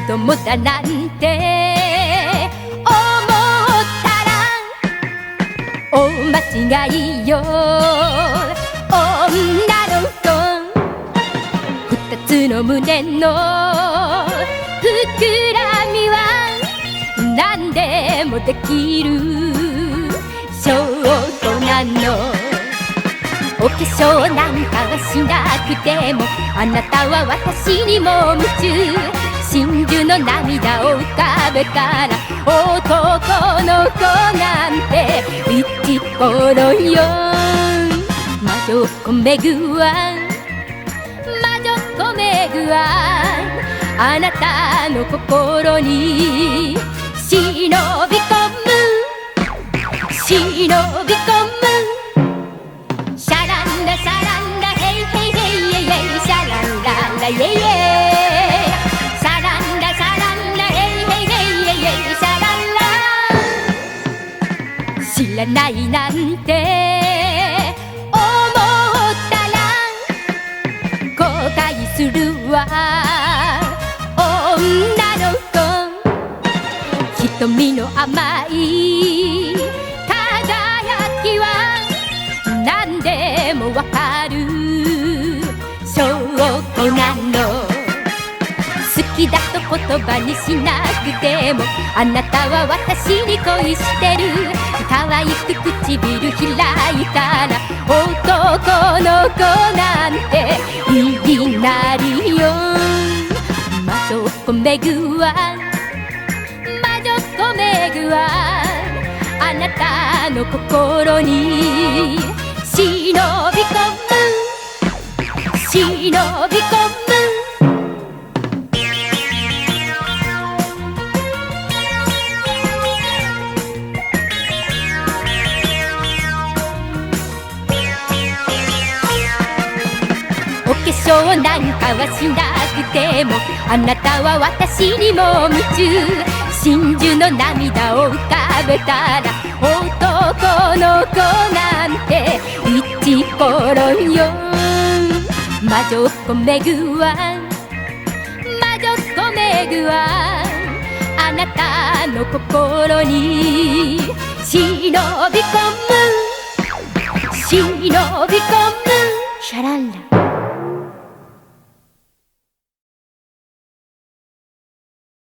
供だなんて思ったら大間違いよ。女の子二つの胸の膨らみは何でもできる。ショートなのお化粧なんかはしなくてもあなたは私にも夢中。真珠の涙を浮かべたら男の子なんて一頃よ魔女子めぐわ魔女子めぐわあなたの心に忍び込む忍び込む知らないなんて。思ったら後悔するわ。女の子。瞳の甘い。輝きは何でもわかる。証拠なの。好きだ言葉にしなくてもあなたは私に恋してる。可愛く唇開いたら男の子なんて。いきなりよ。魔女子めぐわ魔女子めぐわあなたの心に。お化粧なんかはしなくてもあなたは私にも夢中真珠の涙を浮かべたら男の子なんて一頃よ。魔女子めぐわ魔女子めぐわあなたの心に忍び込む。忍び込む。シャランラ